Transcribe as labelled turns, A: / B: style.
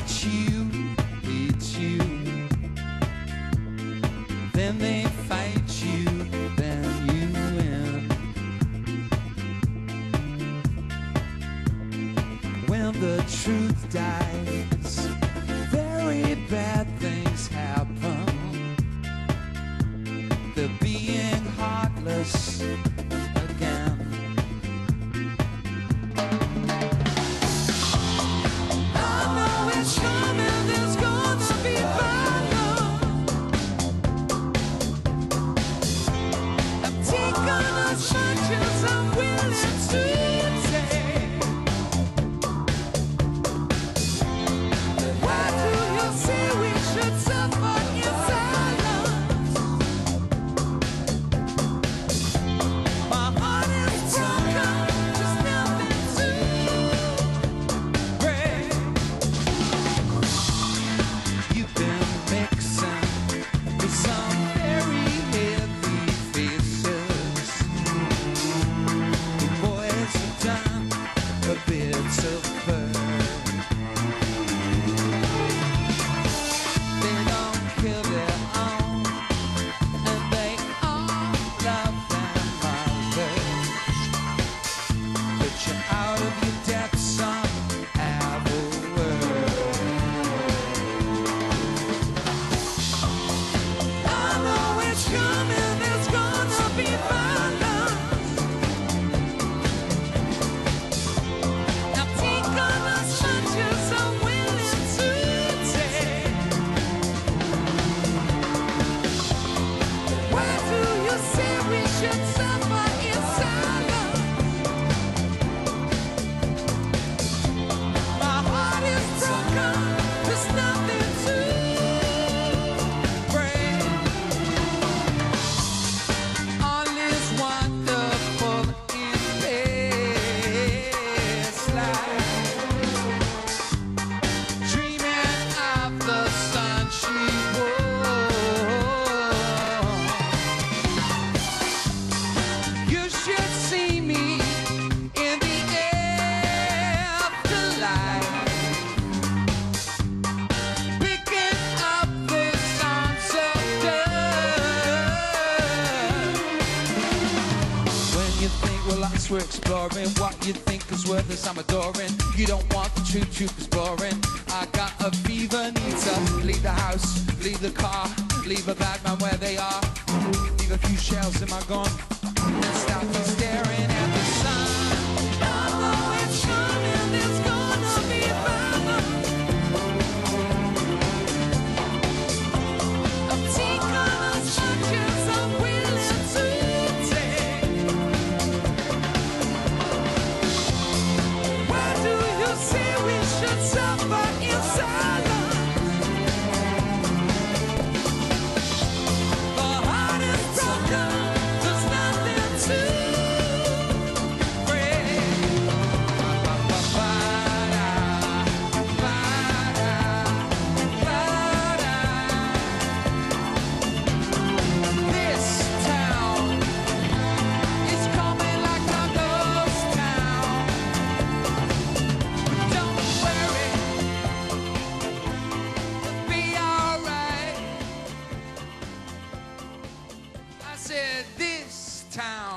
A: at you, it's you. Then they fight you, then you win. When the truth dies. we're exploring What you think is worthless, I'm adoring. You don't want the truth, truth is boring. I got a fever, need to leave the house Leave the car, leave a bad man where they are. Leave a few shells in my gun Stop. said, This town.